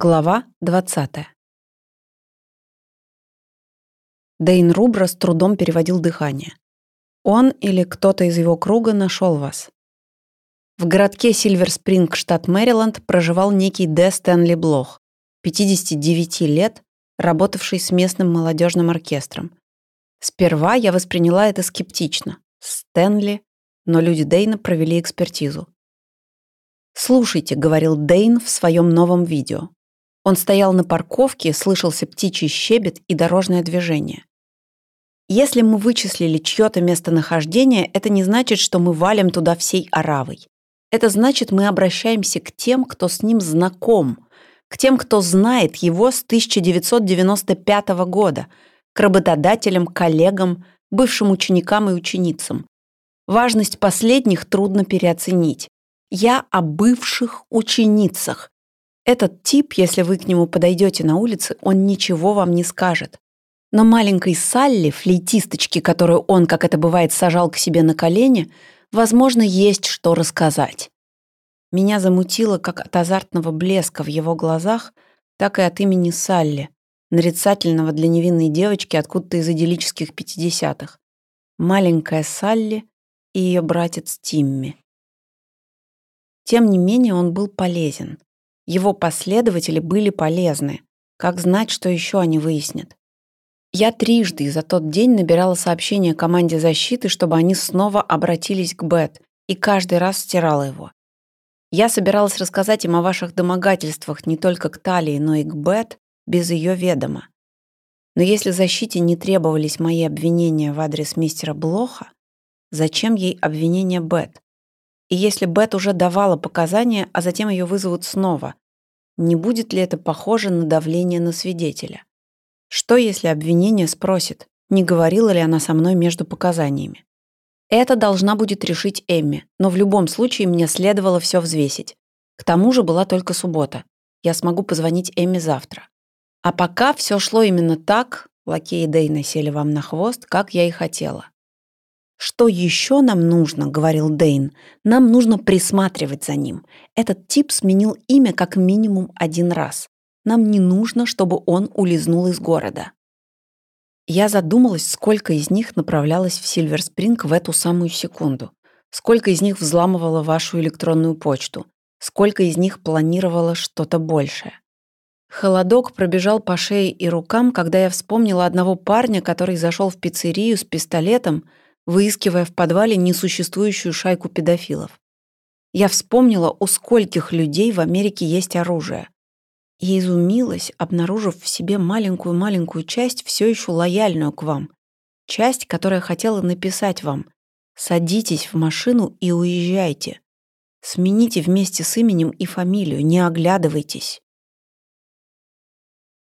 Глава 20. Дейн Рубра с трудом переводил дыхание. Он или кто-то из его круга нашел вас. В городке Сильвер-Спринг, штат Мэриленд, проживал некий Д. Стэнли Блох, 59 лет, работавший с местным молодежным оркестром. Сперва я восприняла это скептично. Стэнли, но люди Дейна провели экспертизу. «Слушайте», — говорил Дейн в своем новом видео. Он стоял на парковке, слышался птичий щебет и дорожное движение. Если мы вычислили чье-то местонахождение, это не значит, что мы валим туда всей оравой. Это значит, мы обращаемся к тем, кто с ним знаком, к тем, кто знает его с 1995 года, к работодателям, коллегам, бывшим ученикам и ученицам. Важность последних трудно переоценить. Я о бывших ученицах, этот тип, если вы к нему подойдете на улице, он ничего вам не скажет. Но маленькой Салли, флейтисточке, которую он, как это бывает, сажал к себе на колени, возможно, есть что рассказать. Меня замутило как от азартного блеска в его глазах, так и от имени Салли, нарицательного для невинной девочки откуда-то из идиллических пятидесятых. Маленькая Салли и ее братец Тимми. Тем не менее, он был полезен. Его последователи были полезны. Как знать, что еще они выяснят? Я трижды за тот день набирала сообщение команде защиты, чтобы они снова обратились к Бет, и каждый раз стирала его. Я собиралась рассказать им о ваших домогательствах не только к Талии, но и к Бет без ее ведома. Но если защите не требовались мои обвинения в адрес мистера Блоха, зачем ей обвинения Бет? И если Бет уже давала показания, а затем ее вызовут снова, не будет ли это похоже на давление на свидетеля? Что, если обвинение спросит, не говорила ли она со мной между показаниями? Это должна будет решить Эмми, но в любом случае мне следовало все взвесить. К тому же была только суббота. Я смогу позвонить Эмми завтра. А пока все шло именно так, лакеи Дейна сели вам на хвост, как я и хотела. «Что еще нам нужно?» — говорил Дейн. «Нам нужно присматривать за ним. Этот тип сменил имя как минимум один раз. Нам не нужно, чтобы он улизнул из города». Я задумалась, сколько из них направлялось в Сильверспринг в эту самую секунду. Сколько из них взламывало вашу электронную почту. Сколько из них планировало что-то большее. Холодок пробежал по шее и рукам, когда я вспомнила одного парня, который зашел в пиццерию с пистолетом, выискивая в подвале несуществующую шайку педофилов. Я вспомнила, у скольких людей в Америке есть оружие. И изумилась, обнаружив в себе маленькую-маленькую часть, все еще лояльную к вам. Часть, которая хотела написать вам «Садитесь в машину и уезжайте». Смените вместе с именем и фамилию, не оглядывайтесь.